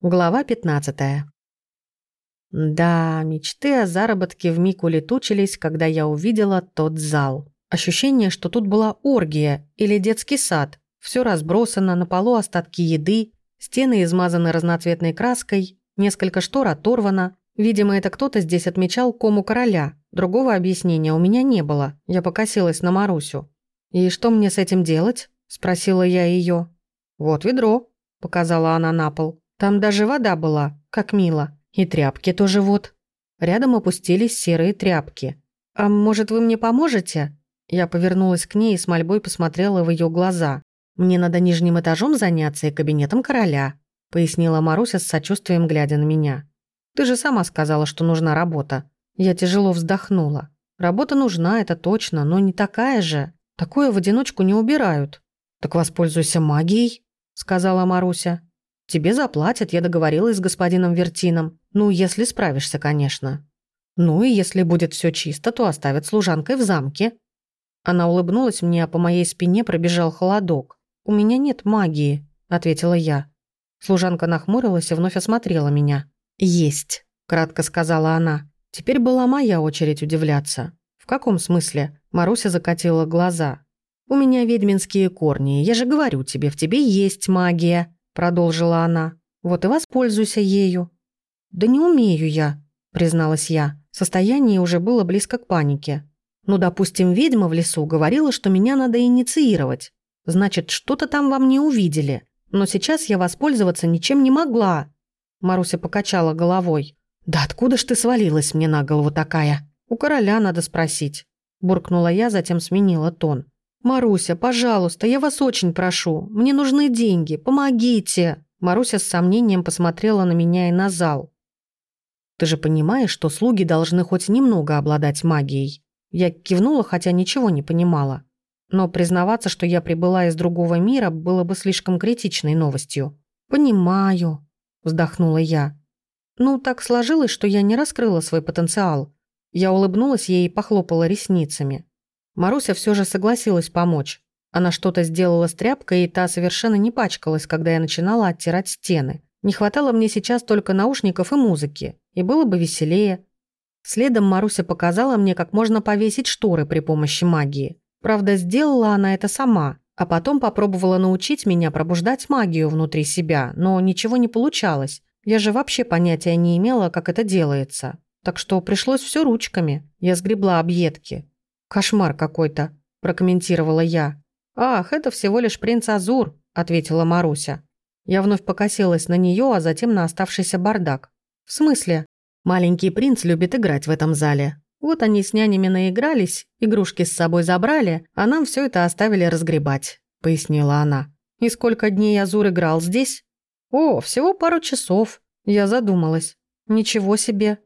Глава 15. Да, мечты о заработке вмиг улетучились, когда я увидела тот зал. Ощущение, что тут была оргия или детский сад. Все разбросано, на полу остатки еды, стены измазаны разноцветной краской, несколько штор оторвано. Видимо, это кто-то здесь отмечал кому короля. Другого объяснения у меня не было. Я покосилась на Марусю. «И что мне с этим делать?» – спросила я ее. «Вот ведро», – показала она на пол. Там даже вода была, как мило. И тряпки тоже вот. Рядом опустились серые тряпки. «А может, вы мне поможете?» Я повернулась к ней и с мольбой посмотрела в ее глаза. «Мне надо нижним этажом заняться и кабинетом короля», пояснила Маруся с сочувствием, глядя на меня. «Ты же сама сказала, что нужна работа». Я тяжело вздохнула. «Работа нужна, это точно, но не такая же. Такое в одиночку не убирают». «Так воспользуйся магией», сказала Маруся. Тебе заплатят, я договорилась с господином Вертином. Ну, если справишься, конечно. Ну и если будет все чисто, то оставят служанкой в замке». Она улыбнулась мне, а по моей спине пробежал холодок. «У меня нет магии», — ответила я. Служанка нахмурилась и вновь осмотрела меня. «Есть», — кратко сказала она. Теперь была моя очередь удивляться. «В каком смысле?» Маруся закатила глаза. «У меня ведьминские корни. Я же говорю тебе, в тебе есть магия продолжила она. «Вот и воспользуйся ею». «Да не умею я», призналась я. Состояние уже было близко к панике. «Ну, допустим, ведьма в лесу говорила, что меня надо инициировать. Значит, что-то там во мне увидели. Но сейчас я воспользоваться ничем не могла». Маруся покачала головой. «Да откуда ж ты свалилась мне на голову такая? У короля надо спросить». Буркнула я, затем сменила тон. «Маруся, пожалуйста, я вас очень прошу. Мне нужны деньги. Помогите!» Маруся с сомнением посмотрела на меня и на зал. «Ты же понимаешь, что слуги должны хоть немного обладать магией?» Я кивнула, хотя ничего не понимала. Но признаваться, что я прибыла из другого мира, было бы слишком критичной новостью. «Понимаю», – вздохнула я. «Ну, так сложилось, что я не раскрыла свой потенциал». Я улыбнулась ей и похлопала ресницами. Маруся все же согласилась помочь. Она что-то сделала с тряпкой, и та совершенно не пачкалась, когда я начинала оттирать стены. Не хватало мне сейчас только наушников и музыки, и было бы веселее. Следом Маруся показала мне, как можно повесить шторы при помощи магии. Правда, сделала она это сама, а потом попробовала научить меня пробуждать магию внутри себя, но ничего не получалось. Я же вообще понятия не имела, как это делается. Так что пришлось все ручками. Я сгребла объедки. «Кошмар какой-то», – прокомментировала я. «Ах, это всего лишь принц Азур», – ответила Маруся. Я вновь покосилась на нее, а затем на оставшийся бардак. «В смысле?» «Маленький принц любит играть в этом зале. Вот они с нянями наигрались, игрушки с собой забрали, а нам все это оставили разгребать», – пояснила она. «И сколько дней Азур играл здесь?» «О, всего пару часов». Я задумалась. «Ничего себе.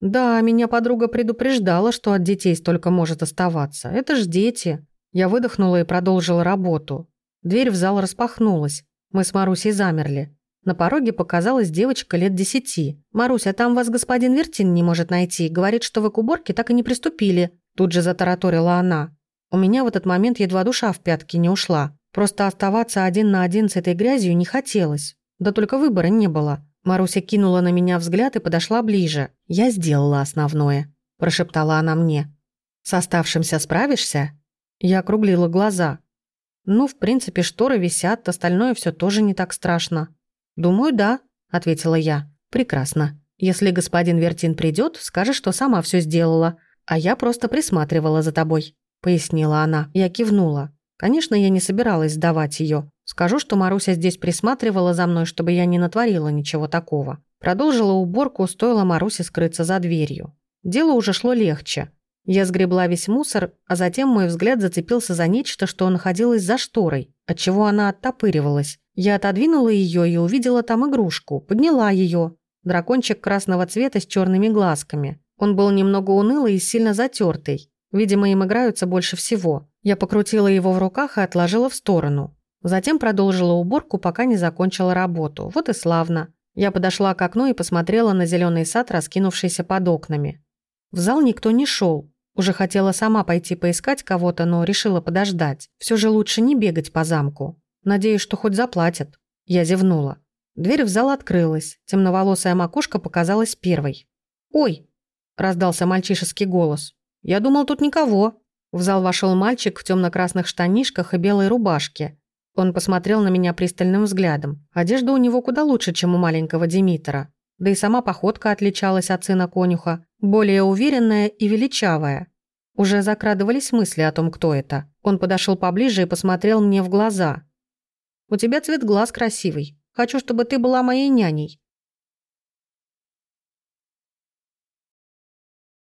«Да, меня подруга предупреждала, что от детей столько может оставаться. Это ж дети». Я выдохнула и продолжила работу. Дверь в зал распахнулась. Мы с Марусей замерли. На пороге показалась девочка лет десяти. «Маруся, там вас господин Вертин не может найти. Говорит, что вы к уборке так и не приступили». Тут же затараторила она. У меня в этот момент едва душа в пятки не ушла. Просто оставаться один на один с этой грязью не хотелось. Да только выбора не было. Маруся кинула на меня взгляд и подошла ближе. «Я сделала основное», – прошептала она мне. «С оставшимся справишься?» Я округлила глаза. «Ну, в принципе, шторы висят, остальное все тоже не так страшно». «Думаю, да», – ответила я. «Прекрасно. Если господин Вертин придет, скажешь, что сама все сделала, а я просто присматривала за тобой», – пояснила она. Я кивнула. Конечно, я не собиралась сдавать ее. Скажу, что Маруся здесь присматривала за мной, чтобы я не натворила ничего такого. Продолжила уборку, стоило Марусе скрыться за дверью. Дело уже шло легче. Я сгребла весь мусор, а затем мой взгляд зацепился за нечто, что находилось за шторой, от чего она оттопыривалась. Я отодвинула ее и увидела там игрушку, подняла ее. Дракончик красного цвета с черными глазками. Он был немного унылый и сильно затертый. Видимо, им играются больше всего. Я покрутила его в руках и отложила в сторону. Затем продолжила уборку, пока не закончила работу. Вот и славно. Я подошла к окну и посмотрела на зеленый сад, раскинувшийся под окнами. В зал никто не шел. Уже хотела сама пойти поискать кого-то, но решила подождать. Все же лучше не бегать по замку. Надеюсь, что хоть заплатят. Я зевнула. Дверь в зал открылась, темноволосая макушка показалась первой. «Ой!» – раздался мальчишеский голос. «Я думал, тут никого». В зал вошел мальчик в темно-красных штанишках и белой рубашке. Он посмотрел на меня пристальным взглядом. Одежда у него куда лучше, чем у маленького Димитра. Да и сама походка отличалась от сына конюха, более уверенная и величавая. Уже закрадывались мысли о том, кто это. Он подошел поближе и посмотрел мне в глаза. «У тебя цвет глаз красивый. Хочу, чтобы ты была моей няней.